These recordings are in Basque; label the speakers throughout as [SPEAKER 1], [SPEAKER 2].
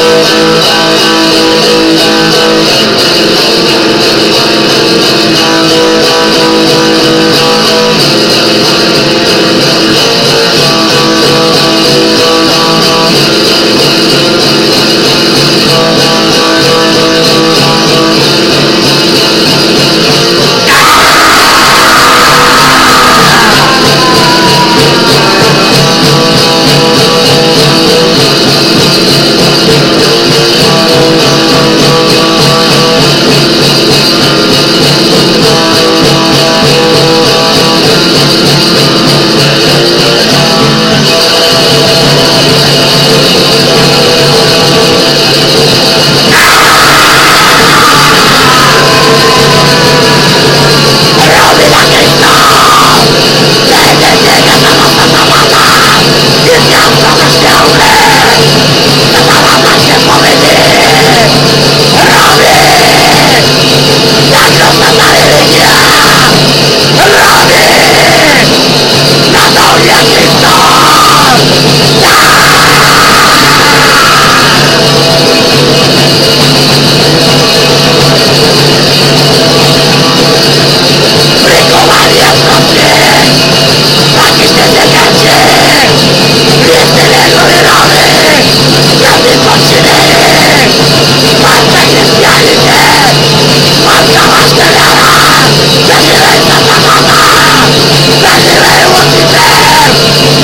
[SPEAKER 1] Thank you. Yeah.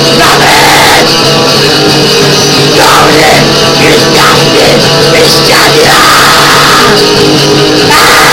[SPEAKER 1] Nau, ez! Nau, ez! Nau, ez!